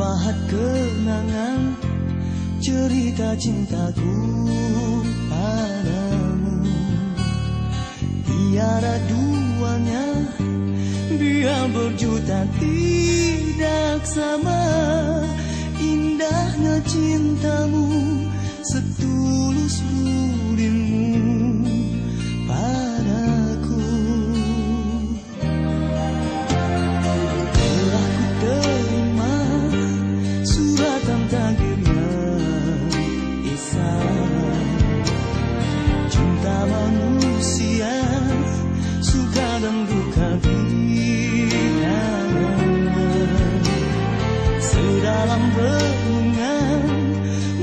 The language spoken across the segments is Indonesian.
pahat kenangan cerita cintaku padamu. Tiada duanya biar berjuta tidak sama. Indahnya cintamu setulus dalam renungan.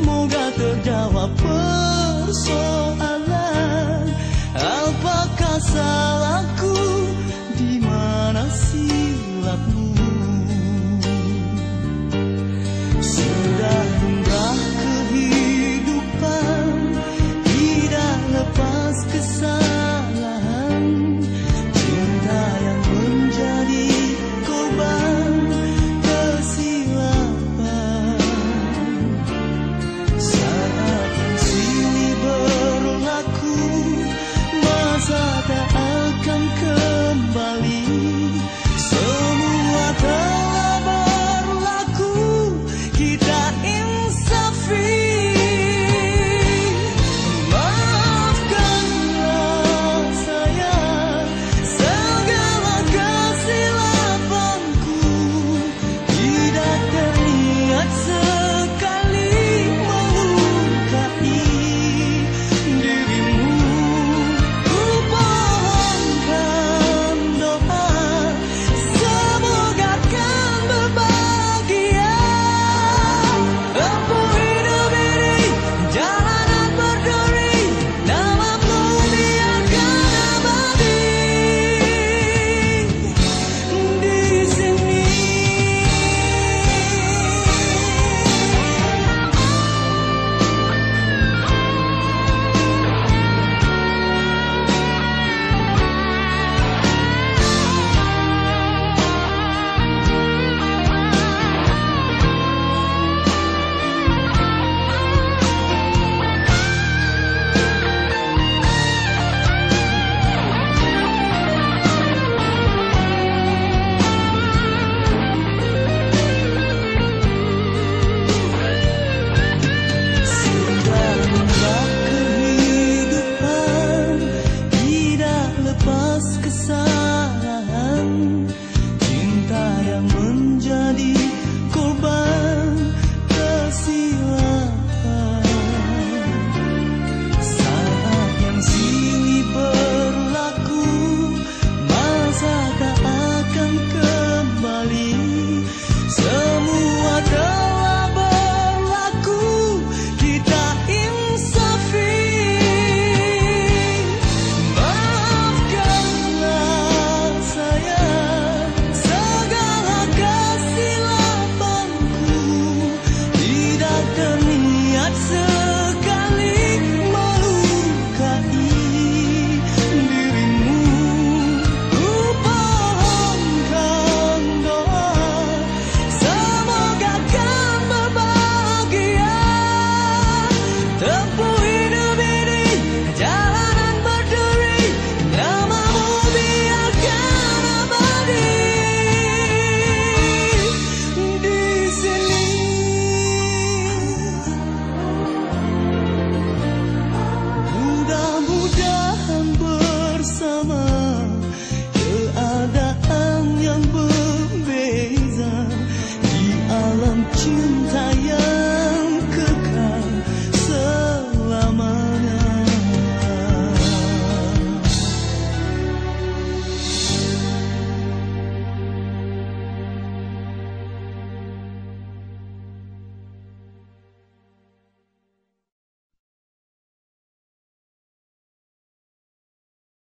Moga terjawab persoalan.